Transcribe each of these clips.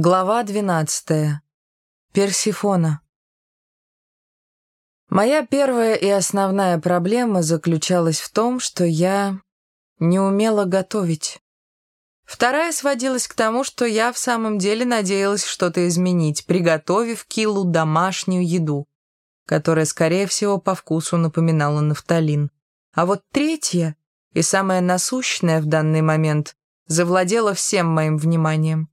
Глава двенадцатая. Персифона. Моя первая и основная проблема заключалась в том, что я не умела готовить. Вторая сводилась к тому, что я в самом деле надеялась что-то изменить, приготовив Килу домашнюю еду, которая, скорее всего, по вкусу напоминала нафталин. А вот третья, и самая насущная в данный момент, завладела всем моим вниманием.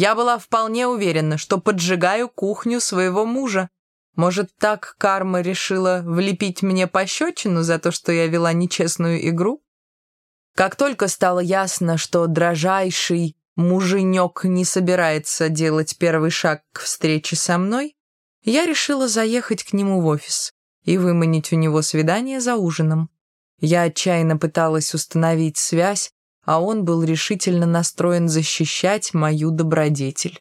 Я была вполне уверена, что поджигаю кухню своего мужа. Может, так карма решила влепить мне пощечину за то, что я вела нечестную игру? Как только стало ясно, что дрожайший муженек не собирается делать первый шаг к встрече со мной, я решила заехать к нему в офис и выманить у него свидание за ужином. Я отчаянно пыталась установить связь, а он был решительно настроен защищать мою добродетель.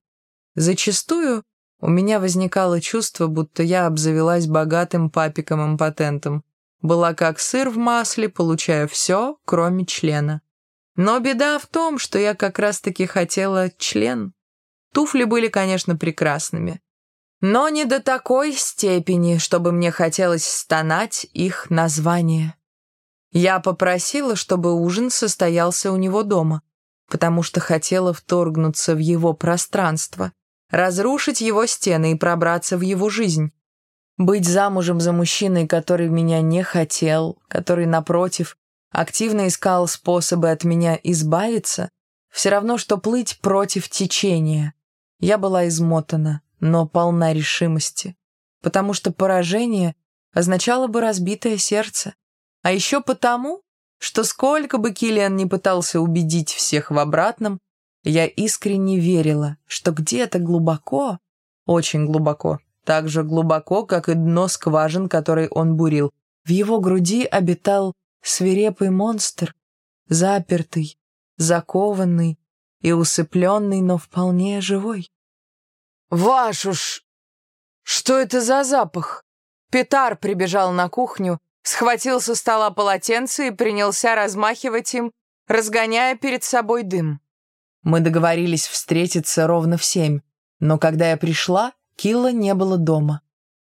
Зачастую у меня возникало чувство, будто я обзавелась богатым папиком-импотентом. Была как сыр в масле, получая все, кроме члена. Но беда в том, что я как раз-таки хотела член. Туфли были, конечно, прекрасными. Но не до такой степени, чтобы мне хотелось стонать их название. Я попросила, чтобы ужин состоялся у него дома, потому что хотела вторгнуться в его пространство, разрушить его стены и пробраться в его жизнь. Быть замужем за мужчиной, который меня не хотел, который, напротив, активно искал способы от меня избавиться, все равно, что плыть против течения. Я была измотана, но полна решимости, потому что поражение означало бы разбитое сердце. А еще потому, что сколько бы Киллиан не пытался убедить всех в обратном, я искренне верила, что где-то глубоко, очень глубоко, так же глубоко, как и дно скважин, который он бурил, в его груди обитал свирепый монстр, запертый, закованный и усыпленный, но вполне живой. «Вашу ж! Что это за запах?» Петар прибежал на кухню схватил со стола полотенце и принялся размахивать им, разгоняя перед собой дым. Мы договорились встретиться ровно в семь, но когда я пришла, Килла не было дома.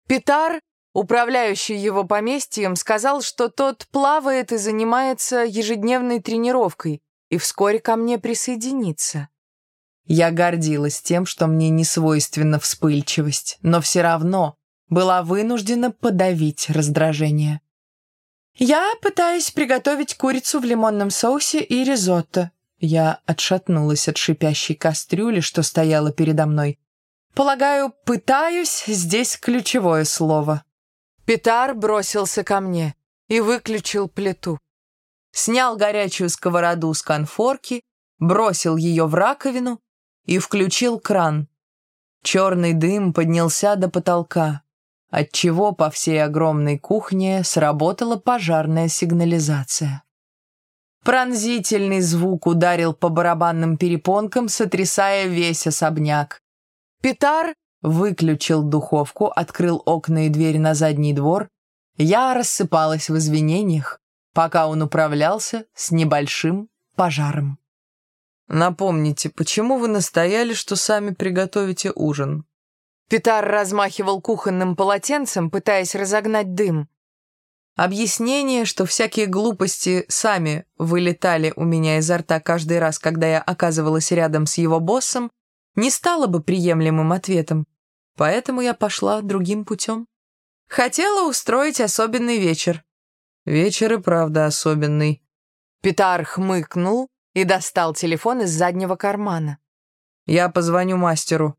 Питар, управляющий его поместьем, сказал, что тот плавает и занимается ежедневной тренировкой и вскоре ко мне присоединится. Я гордилась тем, что мне не свойственна вспыльчивость, но все равно была вынуждена подавить раздражение. «Я пытаюсь приготовить курицу в лимонном соусе и ризотто». Я отшатнулась от шипящей кастрюли, что стояла передо мной. «Полагаю, «пытаюсь» — здесь ключевое слово». Петар бросился ко мне и выключил плиту. Снял горячую сковороду с конфорки, бросил ее в раковину и включил кран. Черный дым поднялся до потолка отчего по всей огромной кухне сработала пожарная сигнализация. Пронзительный звук ударил по барабанным перепонкам, сотрясая весь особняк. Питар выключил духовку, открыл окна и дверь на задний двор. Я рассыпалась в извинениях, пока он управлялся с небольшим пожаром. «Напомните, почему вы настояли, что сами приготовите ужин?» Питар размахивал кухонным полотенцем, пытаясь разогнать дым. Объяснение, что всякие глупости сами вылетали у меня изо рта каждый раз, когда я оказывалась рядом с его боссом, не стало бы приемлемым ответом, поэтому я пошла другим путем. Хотела устроить особенный вечер. Вечер и правда особенный. Питар хмыкнул и достал телефон из заднего кармана. «Я позвоню мастеру»,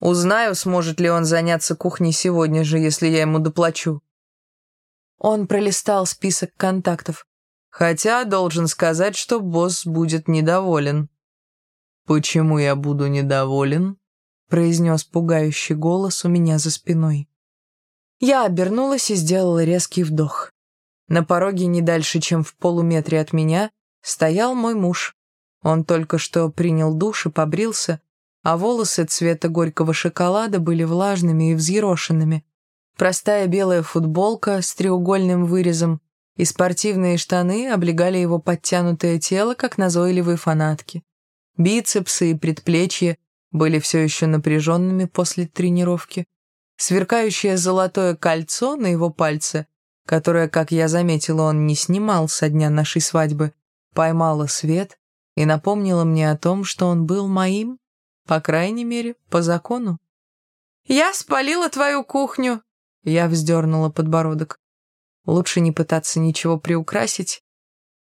Узнаю, сможет ли он заняться кухней сегодня же, если я ему доплачу. Он пролистал список контактов. Хотя должен сказать, что босс будет недоволен. «Почему я буду недоволен?» произнес пугающий голос у меня за спиной. Я обернулась и сделала резкий вдох. На пороге не дальше, чем в полуметре от меня, стоял мой муж. Он только что принял душ и побрился, а волосы цвета горького шоколада были влажными и взъерошенными. Простая белая футболка с треугольным вырезом и спортивные штаны облегали его подтянутое тело, как назойливые фанатки. Бицепсы и предплечья были все еще напряженными после тренировки. Сверкающее золотое кольцо на его пальце, которое, как я заметила, он не снимал со дня нашей свадьбы, поймало свет и напомнило мне о том, что он был моим, по крайней мере, по закону. «Я спалила твою кухню!» Я вздернула подбородок. Лучше не пытаться ничего приукрасить.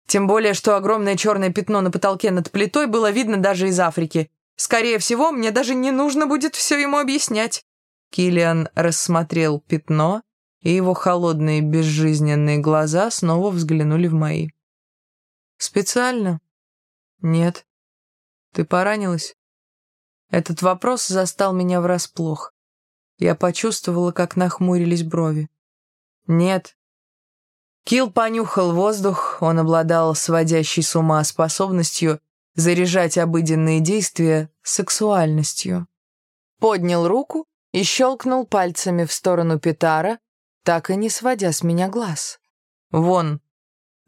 Тем более, что огромное черное пятно на потолке над плитой было видно даже из Африки. Скорее всего, мне даже не нужно будет все ему объяснять. Килиан рассмотрел пятно, и его холодные безжизненные глаза снова взглянули в мои. «Специально?» «Нет». «Ты поранилась?» Этот вопрос застал меня врасплох. Я почувствовала, как нахмурились брови. «Нет». Кил понюхал воздух, он обладал сводящей с ума способностью заряжать обыденные действия сексуальностью. Поднял руку и щелкнул пальцами в сторону Петара, так и не сводя с меня глаз. «Вон».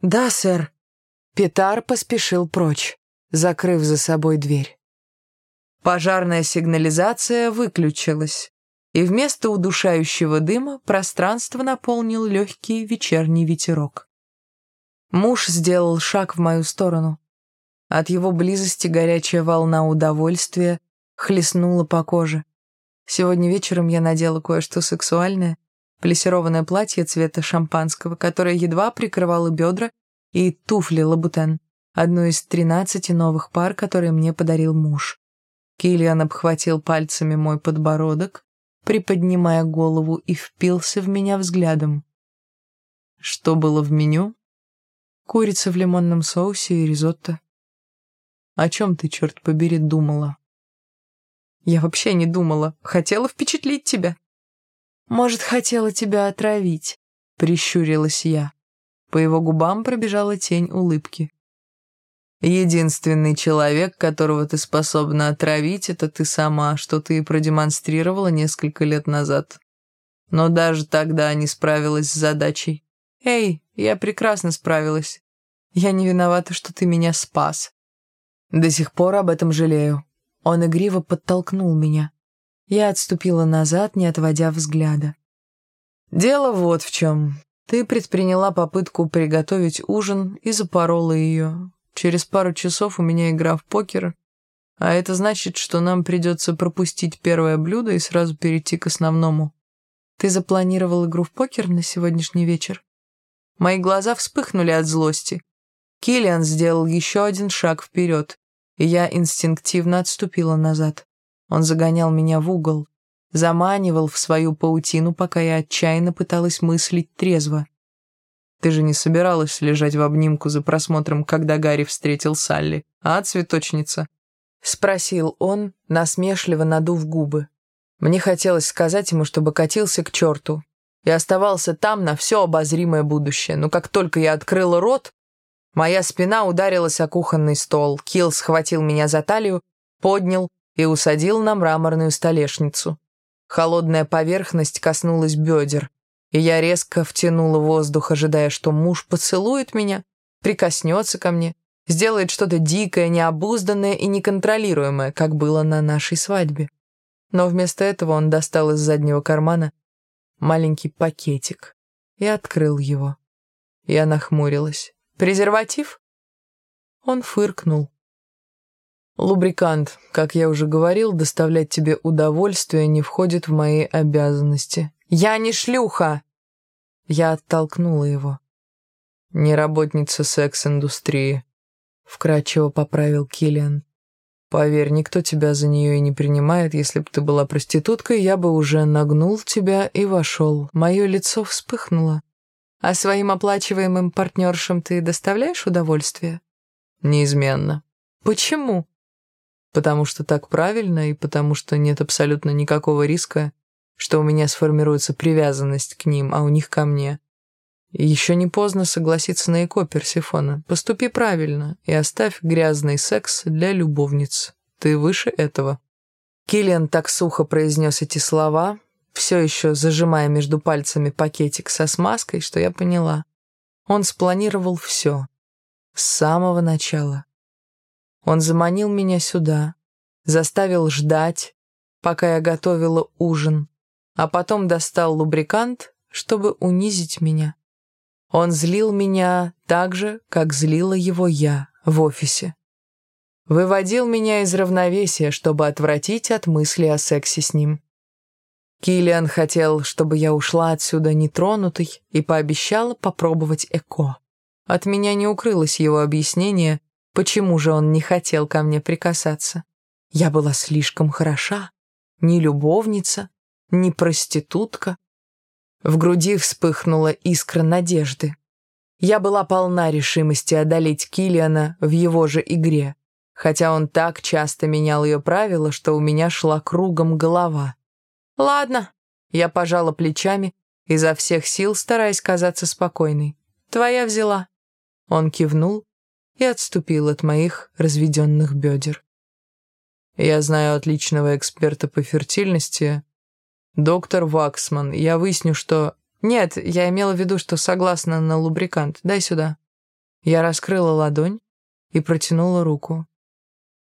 «Да, сэр». Петар поспешил прочь, закрыв за собой дверь. Пожарная сигнализация выключилась, и вместо удушающего дыма пространство наполнил легкий вечерний ветерок. Муж сделал шаг в мою сторону. От его близости горячая волна удовольствия хлестнула по коже. Сегодня вечером я надела кое-что сексуальное, плессированное платье цвета шампанского, которое едва прикрывало бедра, и туфли лабутен, одну из тринадцати новых пар, которые мне подарил муж. Киллиан обхватил пальцами мой подбородок, приподнимая голову и впился в меня взглядом. Что было в меню? Курица в лимонном соусе и ризотто. О чем ты, черт побери, думала? Я вообще не думала. Хотела впечатлить тебя. Может, хотела тебя отравить, прищурилась я. По его губам пробежала тень улыбки. Единственный человек, которого ты способна отравить, это ты сама, что ты и продемонстрировала несколько лет назад. Но даже тогда не справилась с задачей. Эй, я прекрасно справилась. Я не виновата, что ты меня спас. До сих пор об этом жалею. Он игриво подтолкнул меня. Я отступила назад, не отводя взгляда. Дело вот в чем. Ты предприняла попытку приготовить ужин и запорола ее. Через пару часов у меня игра в покер, а это значит, что нам придется пропустить первое блюдо и сразу перейти к основному. Ты запланировал игру в покер на сегодняшний вечер? Мои глаза вспыхнули от злости. Киллиан сделал еще один шаг вперед и я инстинктивно отступила назад. Он загонял меня в угол, заманивал в свою паутину, пока я отчаянно пыталась мыслить трезво. «Ты же не собиралась лежать в обнимку за просмотром, когда Гарри встретил Салли, а, цветочница?» — спросил он, насмешливо надув губы. Мне хотелось сказать ему, чтобы катился к черту, и оставался там на все обозримое будущее, но как только я открыла рот, Моя спина ударилась о кухонный стол. Килл схватил меня за талию, поднял и усадил на мраморную столешницу. Холодная поверхность коснулась бедер, и я резко втянула воздух, ожидая, что муж поцелует меня, прикоснется ко мне, сделает что-то дикое, необузданное и неконтролируемое, как было на нашей свадьбе. Но вместо этого он достал из заднего кармана маленький пакетик и открыл его. Я нахмурилась. Презерватив?» Он фыркнул. «Лубрикант, как я уже говорил, доставлять тебе удовольствие не входит в мои обязанности». «Я не шлюха!» Я оттолкнула его. «Не работница секс-индустрии», — вкратчиво поправил Киллиан. «Поверь, никто тебя за нее и не принимает. Если бы ты была проституткой, я бы уже нагнул тебя и вошел». Мое лицо вспыхнуло. А своим оплачиваемым партнершам ты доставляешь удовольствие? Неизменно. Почему? Потому что так правильно и потому что нет абсолютно никакого риска, что у меня сформируется привязанность к ним, а у них ко мне. Еще не поздно согласиться на ЭКО Персифона. Поступи правильно и оставь грязный секс для любовниц. Ты выше этого. Киллиан так сухо произнес эти слова, все еще зажимая между пальцами пакетик со смазкой, что я поняла. Он спланировал все. С самого начала. Он заманил меня сюда, заставил ждать, пока я готовила ужин, а потом достал лубрикант, чтобы унизить меня. Он злил меня так же, как злила его я в офисе. Выводил меня из равновесия, чтобы отвратить от мысли о сексе с ним. Киллиан хотел, чтобы я ушла отсюда нетронутой и пообещала попробовать ЭКО. От меня не укрылось его объяснение, почему же он не хотел ко мне прикасаться. Я была слишком хороша, ни любовница, ни проститутка. В груди вспыхнула искра надежды. Я была полна решимости одолеть Килиана в его же игре, хотя он так часто менял ее правила, что у меня шла кругом голова. «Ладно», — я пожала плечами, изо всех сил стараясь казаться спокойной. «Твоя взяла». Он кивнул и отступил от моих разведенных бедер. «Я знаю отличного эксперта по фертильности, доктор Ваксман. Я выясню, что «Нет, я имела в виду, что согласна на лубрикант. Дай сюда». Я раскрыла ладонь и протянула руку.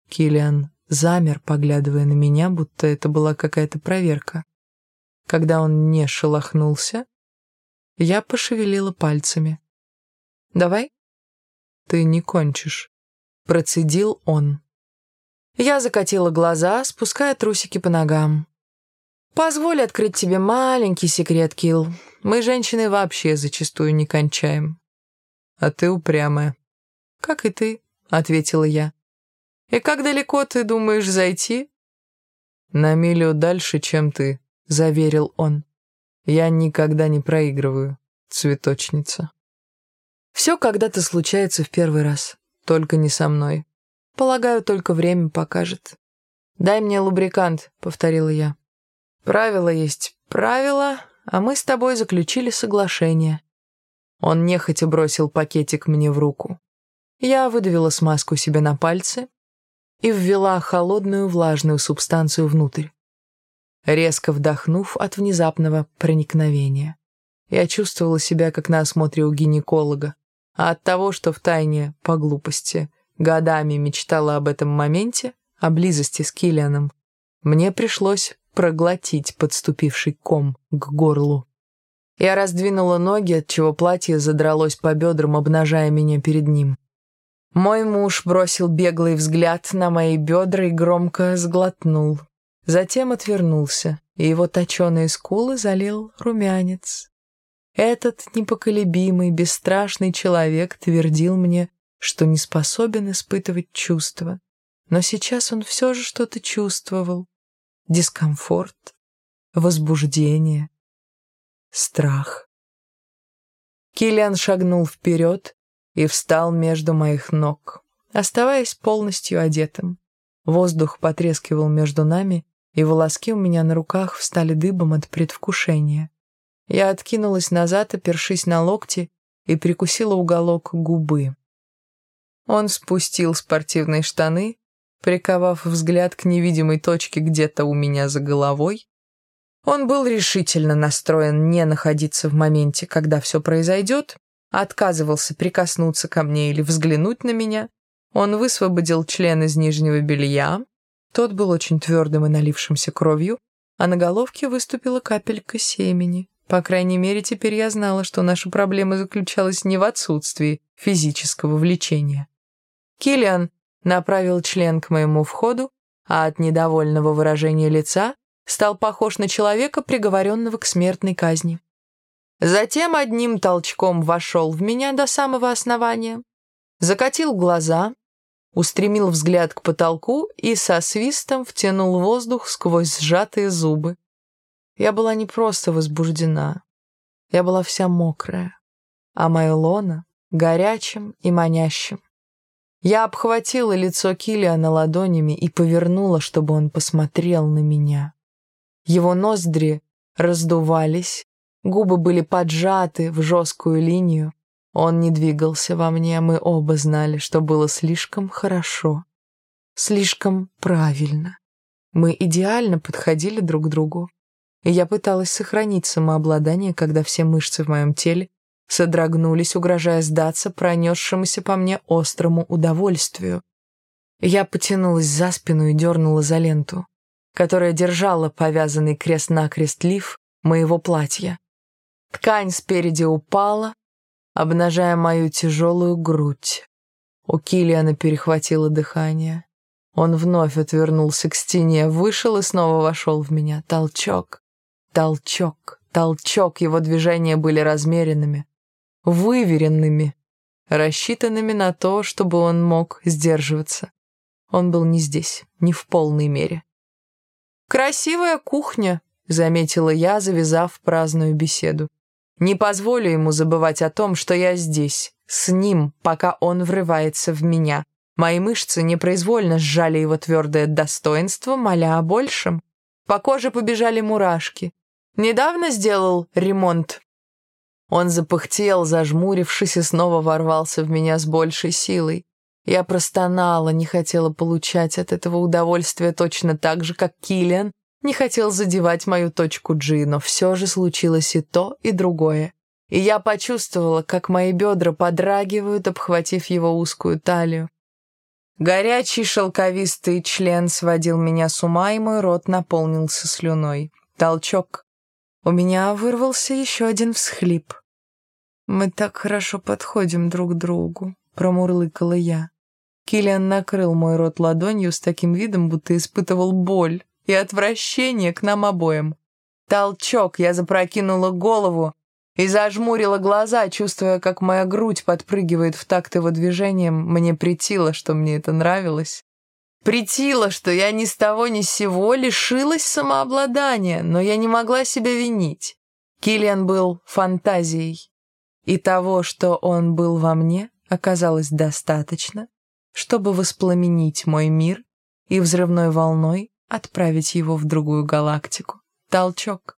Килиан замер, поглядывая на меня, будто это была какая-то проверка. Когда он не шелохнулся, я пошевелила пальцами. «Давай?» «Ты не кончишь», — процедил он. Я закатила глаза, спуская трусики по ногам. «Позволь открыть тебе маленький секрет, Килл. Мы, женщины, вообще зачастую не кончаем». «А ты упрямая». «Как и ты», — ответила я. «И как далеко ты думаешь зайти?» «На милю дальше, чем ты», — заверил он. «Я никогда не проигрываю, цветочница». «Все когда-то случается в первый раз, только не со мной. Полагаю, только время покажет». «Дай мне лубрикант», — повторила я. Правило есть правило, а мы с тобой заключили соглашение. Он нехотя бросил пакетик мне в руку. Я выдавила смазку себе на пальцы и ввела холодную влажную субстанцию внутрь. Резко вдохнув от внезапного проникновения. Я чувствовала себя как на осмотре у гинеколога, а от того, что втайне, по глупости, годами мечтала об этом моменте, о близости с Киллианом, мне пришлось проглотить подступивший ком к горлу. Я раздвинула ноги, отчего платье задралось по бедрам, обнажая меня перед ним. Мой муж бросил беглый взгляд на мои бедра и громко сглотнул. Затем отвернулся, и его точеные скулы залил румянец. Этот непоколебимый, бесстрашный человек твердил мне, что не способен испытывать чувства. Но сейчас он все же что-то чувствовал дискомфорт, возбуждение, страх. Киллиан шагнул вперед и встал между моих ног, оставаясь полностью одетым. Воздух потрескивал между нами, и волоски у меня на руках встали дыбом от предвкушения. Я откинулась назад, опершись на локти, и прикусила уголок губы. Он спустил спортивные штаны приковав взгляд к невидимой точке где-то у меня за головой. Он был решительно настроен не находиться в моменте, когда все произойдет, отказывался прикоснуться ко мне или взглянуть на меня. Он высвободил член из нижнего белья. Тот был очень твердым и налившимся кровью, а на головке выступила капелька семени. По крайней мере, теперь я знала, что наша проблема заключалась не в отсутствии физического влечения. Киллиан направил член к моему входу, а от недовольного выражения лица стал похож на человека, приговоренного к смертной казни. Затем одним толчком вошел в меня до самого основания, закатил глаза, устремил взгляд к потолку и со свистом втянул воздух сквозь сжатые зубы. Я была не просто возбуждена, я была вся мокрая, а мое лоно горячим и манящим. Я обхватила лицо Килиана ладонями и повернула, чтобы он посмотрел на меня. Его ноздри раздувались, губы были поджаты в жесткую линию. Он не двигался во мне, мы оба знали, что было слишком хорошо, слишком правильно. Мы идеально подходили друг к другу. И я пыталась сохранить самообладание, когда все мышцы в моем теле содрогнулись, угрожая сдаться пронесшемуся по мне острому удовольствию. Я потянулась за спину и дернула за ленту, которая держала повязанный крест-накрест лиф моего платья. Ткань спереди упала, обнажая мою тяжелую грудь. У Килиана перехватило дыхание. Он вновь отвернулся к стене, вышел и снова вошел в меня. Толчок, толчок, толчок. Его движения были размеренными, выверенными, рассчитанными на то, чтобы он мог сдерживаться. Он был не здесь, не в полной мере. «Красивая кухня», — заметила я, завязав праздную беседу. «Не позволю ему забывать о том, что я здесь, с ним, пока он врывается в меня. Мои мышцы непроизвольно сжали его твердое достоинство, моля о большем. По коже побежали мурашки. Недавно сделал ремонт. Он запыхтел, зажмурившись, и снова ворвался в меня с большей силой. Я простонала, не хотела получать от этого удовольствия точно так же, как Киллиан не хотел задевать мою точку G, но все же случилось и то, и другое. И я почувствовала, как мои бедра подрагивают, обхватив его узкую талию. Горячий шелковистый член сводил меня с ума, и мой рот наполнился слюной. Толчок. У меня вырвался еще один всхлип. «Мы так хорошо подходим друг другу», — промурлыкала я. Киллиан накрыл мой рот ладонью с таким видом, будто испытывал боль и отвращение к нам обоим. Толчок, я запрокинула голову и зажмурила глаза, чувствуя, как моя грудь подпрыгивает в такт его движением. Мне притило, что мне это нравилось. Притило, что я ни с того ни с сего лишилась самообладания, но я не могла себя винить. Киллиан был фантазией, и того, что он был во мне, оказалось достаточно, чтобы воспламенить мой мир и взрывной волной отправить его в другую галактику. Толчок.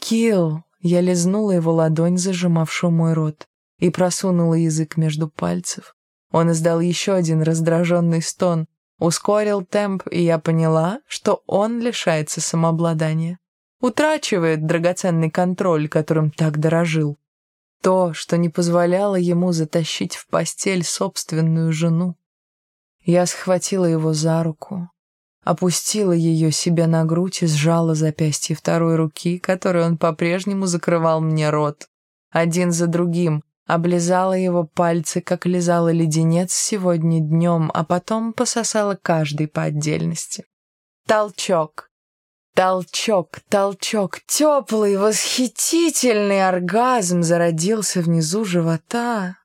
«Килл!» Я лизнула его ладонь, зажимавшую мой рот, и просунула язык между пальцев. Он издал еще один раздраженный стон, ускорил темп, и я поняла, что он лишается самообладания. Утрачивает драгоценный контроль, которым так дорожил. То, что не позволяло ему затащить в постель собственную жену. Я схватила его за руку, опустила ее себе на грудь и сжала запястье второй руки, которой он по-прежнему закрывал мне рот. Один за другим облизала его пальцы, как лизала леденец сегодня днем, а потом пососала каждый по отдельности. Толчок. Толчок, толчок, теплый, восхитительный оргазм зародился внизу живота.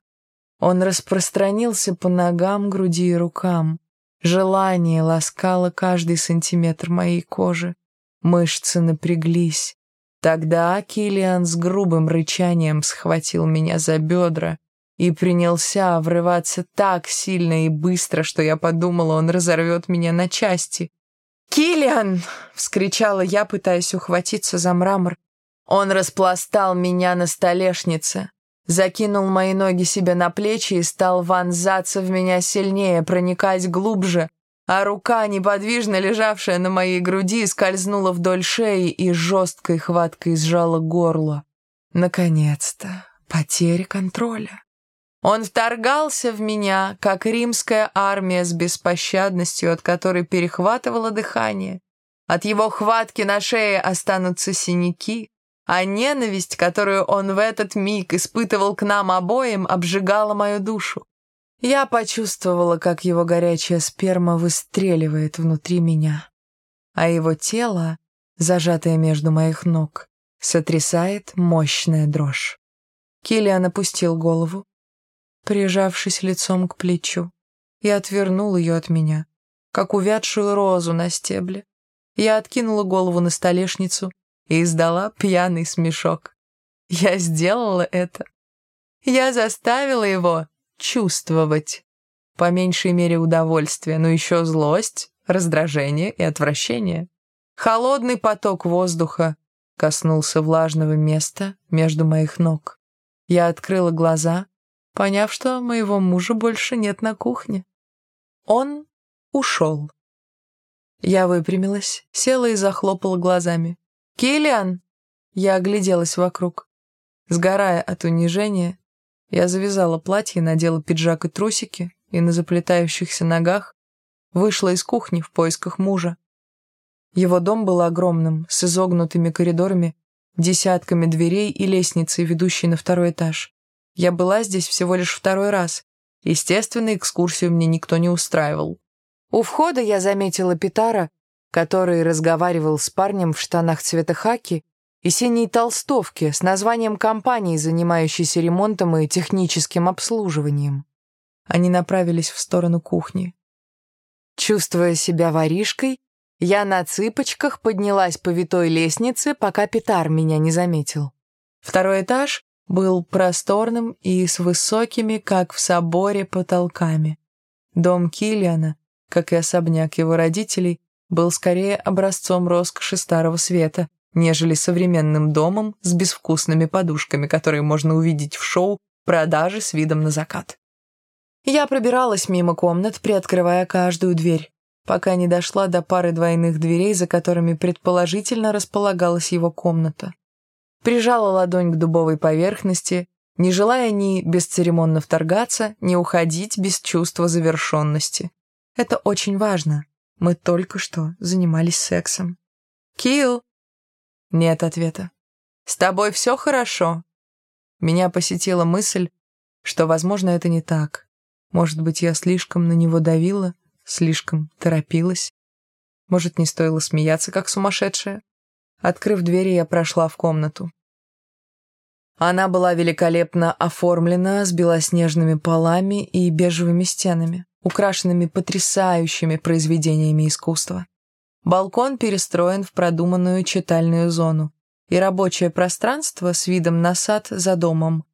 Он распространился по ногам, груди и рукам. Желание ласкало каждый сантиметр моей кожи. Мышцы напряглись. Тогда Килиан с грубым рычанием схватил меня за бедра и принялся врываться так сильно и быстро, что я подумала, он разорвет меня на части. «Киллиан!» — вскричала я, пытаясь ухватиться за мрамор. Он распластал меня на столешнице закинул мои ноги себе на плечи и стал вонзаться в меня сильнее, проникать глубже, а рука, неподвижно лежавшая на моей груди, скользнула вдоль шеи и жесткой хваткой сжала горло. Наконец-то, потеря контроля. Он вторгался в меня, как римская армия с беспощадностью, от которой перехватывало дыхание. От его хватки на шее останутся синяки, а ненависть, которую он в этот миг испытывал к нам обоим, обжигала мою душу. Я почувствовала, как его горячая сперма выстреливает внутри меня, а его тело, зажатое между моих ног, сотрясает мощная дрожь. Киллиан опустил голову, прижавшись лицом к плечу, и отвернул ее от меня, как увядшую розу на стебле. Я откинула голову на столешницу и издала пьяный смешок. Я сделала это. Я заставила его чувствовать. По меньшей мере удовольствие, но еще злость, раздражение и отвращение. Холодный поток воздуха коснулся влажного места между моих ног. Я открыла глаза, поняв, что моего мужа больше нет на кухне. Он ушел. Я выпрямилась, села и захлопала глазами. «Киллиан!» Я огляделась вокруг. Сгорая от унижения, я завязала платье, надела пиджак и трусики, и на заплетающихся ногах вышла из кухни в поисках мужа. Его дом был огромным, с изогнутыми коридорами, десятками дверей и лестницей, ведущей на второй этаж. Я была здесь всего лишь второй раз. Естественно, экскурсию мне никто не устраивал. У входа я заметила Питара, который разговаривал с парнем в штанах цвета хаки и синей толстовке с названием компании, занимающейся ремонтом и техническим обслуживанием. Они направились в сторону кухни. Чувствуя себя воришкой, я на цыпочках поднялась по витой лестнице, пока Питар меня не заметил. Второй этаж был просторным и с высокими, как в соборе, потолками. Дом Киллиана, как и особняк его родителей, был скорее образцом роскоши Старого Света, нежели современным домом с безвкусными подушками, которые можно увидеть в шоу «Продажи с видом на закат». Я пробиралась мимо комнат, приоткрывая каждую дверь, пока не дошла до пары двойных дверей, за которыми предположительно располагалась его комната. Прижала ладонь к дубовой поверхности, не желая ни бесцеремонно вторгаться, ни уходить без чувства завершенности. Это очень важно. Мы только что занимались сексом. «Килл!» Нет ответа. «С тобой все хорошо?» Меня посетила мысль, что, возможно, это не так. Может быть, я слишком на него давила, слишком торопилась. Может, не стоило смеяться, как сумасшедшая. Открыв двери, я прошла в комнату. Она была великолепно оформлена с белоснежными полами и бежевыми стенами, украшенными потрясающими произведениями искусства. Балкон перестроен в продуманную читальную зону, и рабочее пространство с видом на сад за домом.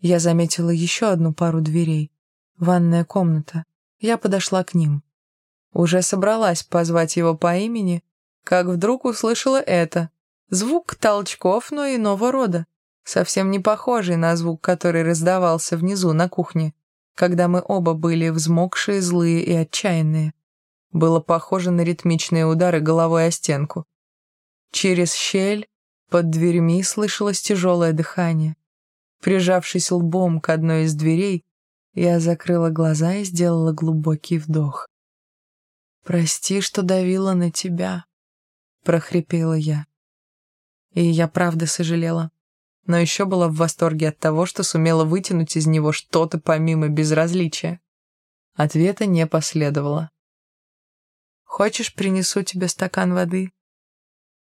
Я заметила еще одну пару дверей. Ванная комната. Я подошла к ним. Уже собралась позвать его по имени, как вдруг услышала это. Звук толчков, но иного рода. Совсем не похожий на звук, который раздавался внизу на кухне, когда мы оба были взмокшие, злые и отчаянные. Было похоже на ритмичные удары головой о стенку. Через щель под дверьми слышалось тяжелое дыхание. Прижавшись лбом к одной из дверей, я закрыла глаза и сделала глубокий вдох. «Прости, что давила на тебя», — прохрипела я. И я правда сожалела, но еще была в восторге от того, что сумела вытянуть из него что-то помимо безразличия. Ответа не последовало. «Хочешь, принесу тебе стакан воды?»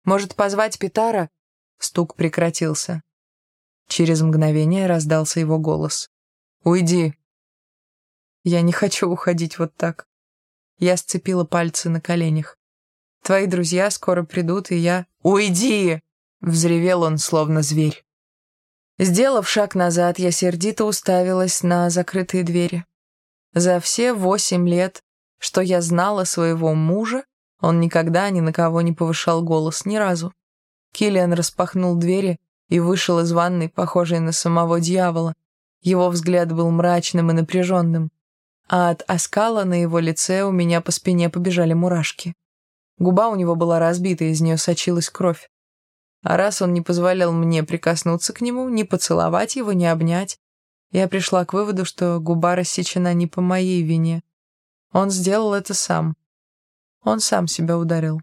«Может, позвать Питара?» Стук прекратился. Через мгновение раздался его голос. «Уйди!» Я не хочу уходить вот так. Я сцепила пальцы на коленях. Твои друзья скоро придут, и я... «Уйди!» — взревел он, словно зверь. Сделав шаг назад, я сердито уставилась на закрытые двери. За все восемь лет, что я знала своего мужа, он никогда ни на кого не повышал голос, ни разу. Киллиан распахнул двери и вышел из ванной, похожей на самого дьявола. Его взгляд был мрачным и напряженным а от оскала на его лице у меня по спине побежали мурашки. Губа у него была разбита, из нее сочилась кровь. А раз он не позволял мне прикоснуться к нему, ни поцеловать его, ни обнять, я пришла к выводу, что губа рассечена не по моей вине. Он сделал это сам. Он сам себя ударил.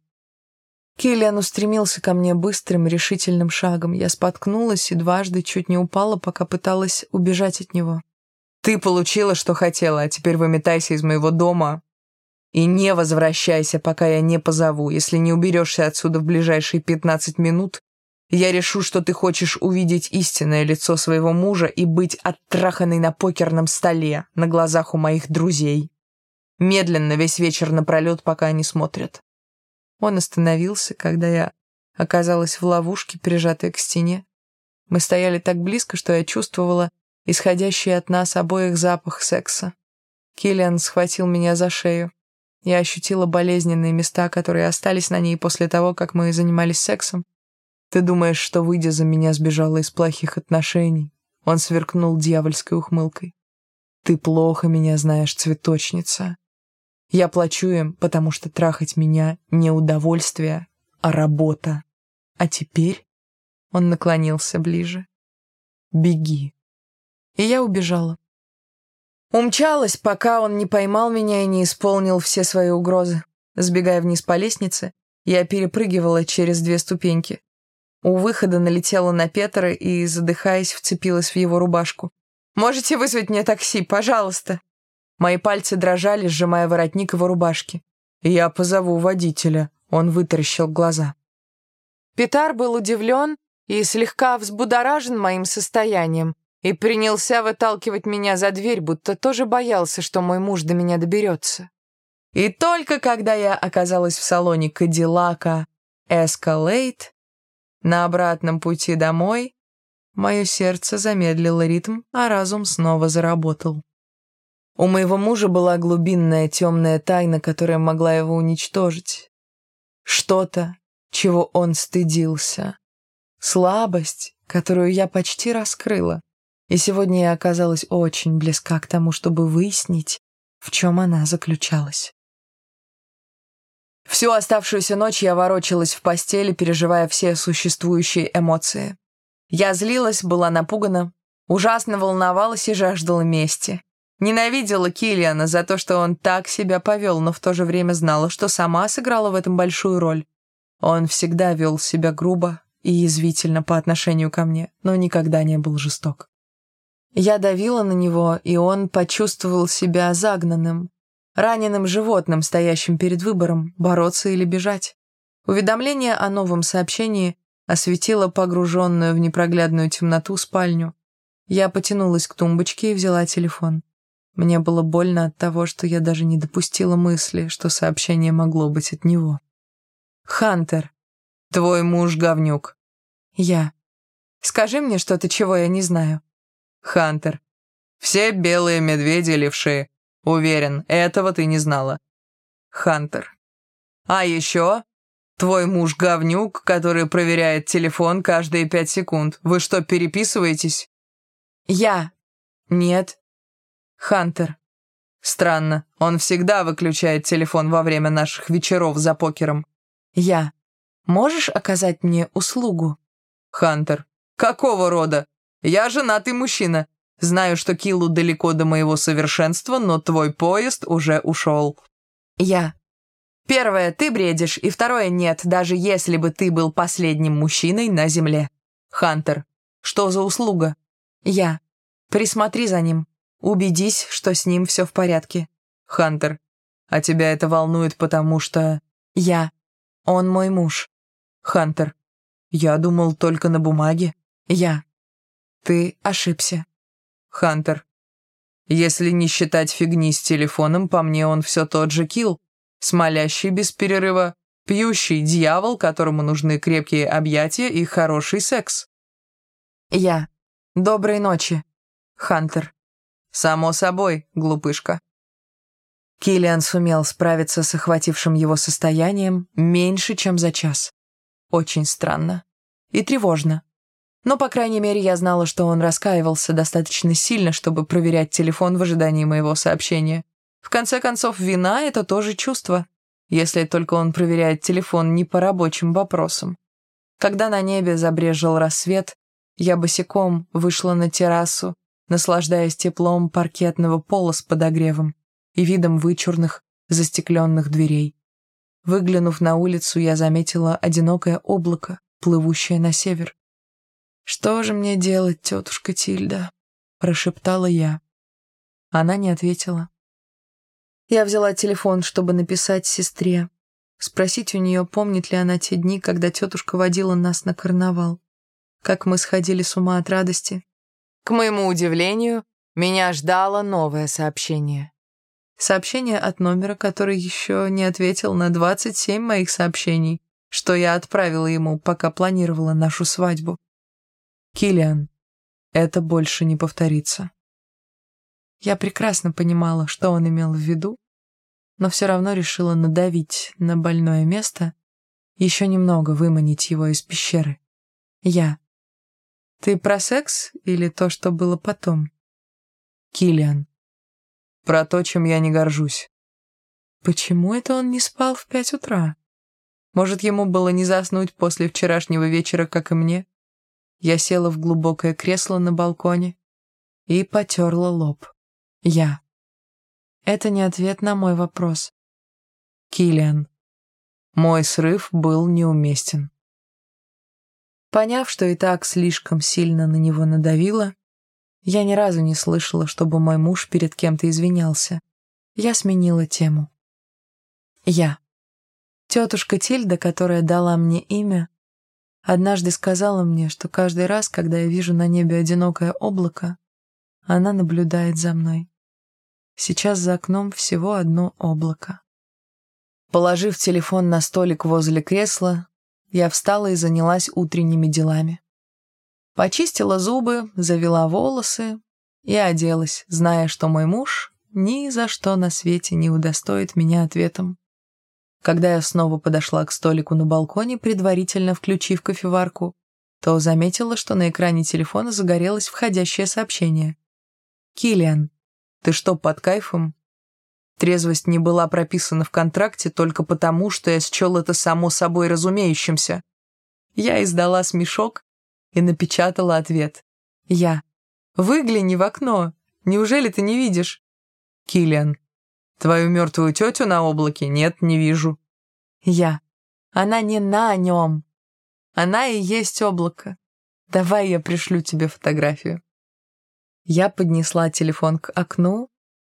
Киллиан устремился ко мне быстрым, решительным шагом. Я споткнулась и дважды чуть не упала, пока пыталась убежать от него. Ты получила, что хотела, а теперь выметайся из моего дома и не возвращайся, пока я не позову. Если не уберешься отсюда в ближайшие пятнадцать минут, я решу, что ты хочешь увидеть истинное лицо своего мужа и быть оттраханной на покерном столе на глазах у моих друзей. Медленно весь вечер напролет, пока они смотрят. Он остановился, когда я оказалась в ловушке, прижатой к стене. Мы стояли так близко, что я чувствовала, исходящий от нас обоих запах секса. Киллиан схватил меня за шею. Я ощутила болезненные места, которые остались на ней после того, как мы занимались сексом. Ты думаешь, что, выйдя за меня, сбежала из плохих отношений? Он сверкнул дьявольской ухмылкой. Ты плохо меня знаешь, цветочница. Я плачу им, потому что трахать меня не удовольствие, а работа. А теперь он наклонился ближе. Беги. И я убежала. Умчалась, пока он не поймал меня и не исполнил все свои угрозы. Сбегая вниз по лестнице, я перепрыгивала через две ступеньки. У выхода налетела на Петра и, задыхаясь, вцепилась в его рубашку. «Можете вызвать мне такси, пожалуйста?» Мои пальцы дрожали, сжимая воротник его рубашки. «Я позову водителя», — он вытаращил глаза. Петар был удивлен и слегка взбудоражен моим состоянием и принялся выталкивать меня за дверь, будто тоже боялся, что мой муж до меня доберется. И только когда я оказалась в салоне Кадиллака Escalade на обратном пути домой, мое сердце замедлило ритм, а разум снова заработал. У моего мужа была глубинная темная тайна, которая могла его уничтожить. Что-то, чего он стыдился. Слабость, которую я почти раскрыла. И сегодня я оказалась очень близка к тому, чтобы выяснить, в чем она заключалась. Всю оставшуюся ночь я ворочалась в постели, переживая все существующие эмоции. Я злилась, была напугана, ужасно волновалась и жаждала мести. Ненавидела Киллиана за то, что он так себя повел, но в то же время знала, что сама сыграла в этом большую роль. Он всегда вел себя грубо и язвительно по отношению ко мне, но никогда не был жесток. Я давила на него, и он почувствовал себя загнанным, раненым животным, стоящим перед выбором, бороться или бежать. Уведомление о новом сообщении осветило погруженную в непроглядную темноту спальню. Я потянулась к тумбочке и взяла телефон. Мне было больно от того, что я даже не допустила мысли, что сообщение могло быть от него. «Хантер, твой муж говнюк». «Я. Скажи мне что-то, чего я не знаю». «Хантер, все белые медведи левши. Уверен, этого ты не знала». «Хантер. А еще Твой муж говнюк, который проверяет телефон каждые пять секунд. Вы что, переписываетесь? Я. Нет. Хантер. Странно. Он всегда выключает телефон во время наших вечеров за покером. Я. Можешь оказать мне услугу? Хантер. Какого рода? Я женатый мужчина. Знаю, что Киллу далеко до моего совершенства, но твой поезд уже ушел. Я. Первое, ты бредишь, и второе, нет, даже если бы ты был последним мужчиной на Земле. Хантер. Что за услуга? Я. Присмотри за ним. Убедись, что с ним все в порядке. Хантер. А тебя это волнует, потому что... Я. Он мой муж. Хантер. Я думал только на бумаге. Я. Ты ошибся. Хантер. Если не считать фигни с телефоном, по мне он все тот же килл. Смолящий без перерыва, пьющий дьявол, которому нужны крепкие объятия и хороший секс. Я. Доброй ночи, Хантер. Само собой, глупышка. Киллиан сумел справиться с охватившим его состоянием меньше, чем за час. Очень странно. И тревожно. Но, по крайней мере, я знала, что он раскаивался достаточно сильно, чтобы проверять телефон в ожидании моего сообщения. В конце концов, вина — это тоже чувство, если только он проверяет телефон не по рабочим вопросам. Когда на небе забрежил рассвет, я босиком вышла на террасу, наслаждаясь теплом паркетного пола с подогревом и видом вычурных, застекленных дверей. Выглянув на улицу, я заметила одинокое облако, плывущее на север. «Что же мне делать, тетушка Тильда?» — прошептала я. Она не ответила. Я взяла телефон, чтобы написать сестре, спросить у нее, помнит ли она те дни, когда тетушка водила нас на карнавал, как мы сходили с ума от радости. К моему удивлению, меня ждало новое сообщение. Сообщение от номера, который еще не ответил на 27 моих сообщений, что я отправила ему, пока планировала нашу свадьбу. Килиан, это больше не повторится. Я прекрасно понимала, что он имел в виду, но все равно решила надавить на больное место, еще немного выманить его из пещеры. Я. Ты про секс или то, что было потом? Килиан. Про то, чем я не горжусь. Почему это он не спал в пять утра? Может, ему было не заснуть после вчерашнего вечера, как и мне? Я села в глубокое кресло на балконе и потерла лоб. Я. Это не ответ на мой вопрос. Киллиан. Мой срыв был неуместен. Поняв, что и так слишком сильно на него надавило, я ни разу не слышала, чтобы мой муж перед кем-то извинялся. Я сменила тему. Я. Тетушка Тильда, которая дала мне имя, однажды сказала мне, что каждый раз, когда я вижу на небе одинокое облако, она наблюдает за мной. Сейчас за окном всего одно облако. Положив телефон на столик возле кресла, я встала и занялась утренними делами. Почистила зубы, завела волосы и оделась, зная, что мой муж ни за что на свете не удостоит меня ответом. Когда я снова подошла к столику на балконе, предварительно включив кофеварку, то заметила, что на экране телефона загорелось входящее сообщение. «Киллиан, ты что, под кайфом?» Трезвость не была прописана в контракте только потому, что я счел это само собой разумеющимся. Я издала смешок и напечатала ответ. Я. «Выгляни в окно. Неужели ты не видишь?» Киллиан. «Твою мертвую тетю на облаке? Нет, не вижу». Я. «Она не на нем. Она и есть облако. Давай я пришлю тебе фотографию». Я поднесла телефон к окну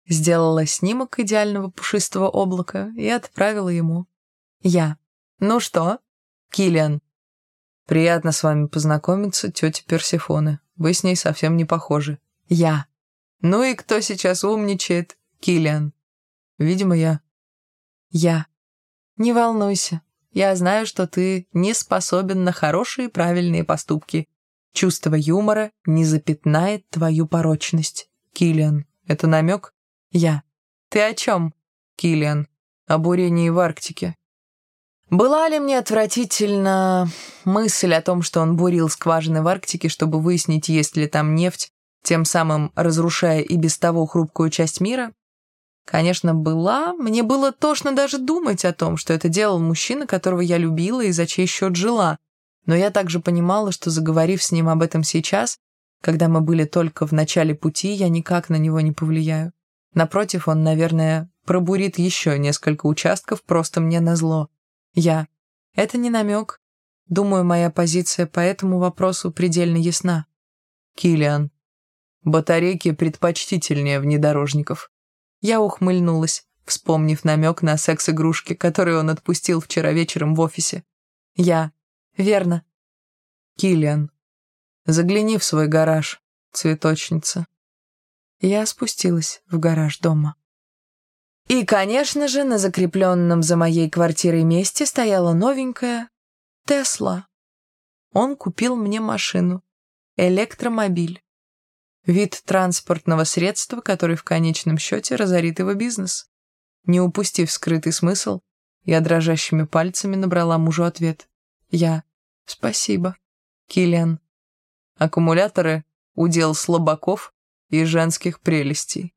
Сделала снимок идеального пушистого облака и отправила ему. Я. «Ну что?» Киллиан. «Приятно с вами познакомиться, тетя Персифоны. Вы с ней совсем не похожи». Я. «Ну и кто сейчас умничает?» Киллиан. «Видимо, я». Я. «Не волнуйся. Я знаю, что ты не способен на хорошие правильные поступки. Чувство юмора не запятнает твою порочность. Киллиан. Это намек?» Я. «Ты о чем?» Киллиан. «О бурении в Арктике». Была ли мне отвратительна мысль о том, что он бурил скважины в Арктике, чтобы выяснить, есть ли там нефть, тем самым разрушая и без того хрупкую часть мира? Конечно, была. Мне было тошно даже думать о том, что это делал мужчина, которого я любила и за чей счет жила. Но я также понимала, что, заговорив с ним об этом сейчас, когда мы были только в начале пути, я никак на него не повлияю. Напротив, он, наверное, пробурит еще несколько участков просто мне назло. Я. Это не намек. Думаю, моя позиция по этому вопросу предельно ясна. Килиан. Батарейки предпочтительнее внедорожников. Я ухмыльнулась, вспомнив намек на секс-игрушки, которые он отпустил вчера вечером в офисе. Я. Верно. Килиан. Загляни в свой гараж, цветочница. Я спустилась в гараж дома. И, конечно же, на закрепленном за моей квартирой месте стояла новенькая Тесла. Он купил мне машину. Электромобиль. Вид транспортного средства, который в конечном счете разорит его бизнес. Не упустив скрытый смысл, я дрожащими пальцами набрала мужу ответ. Я. Спасибо. Киллиан. Аккумуляторы — удел слабаков и женских прелестей.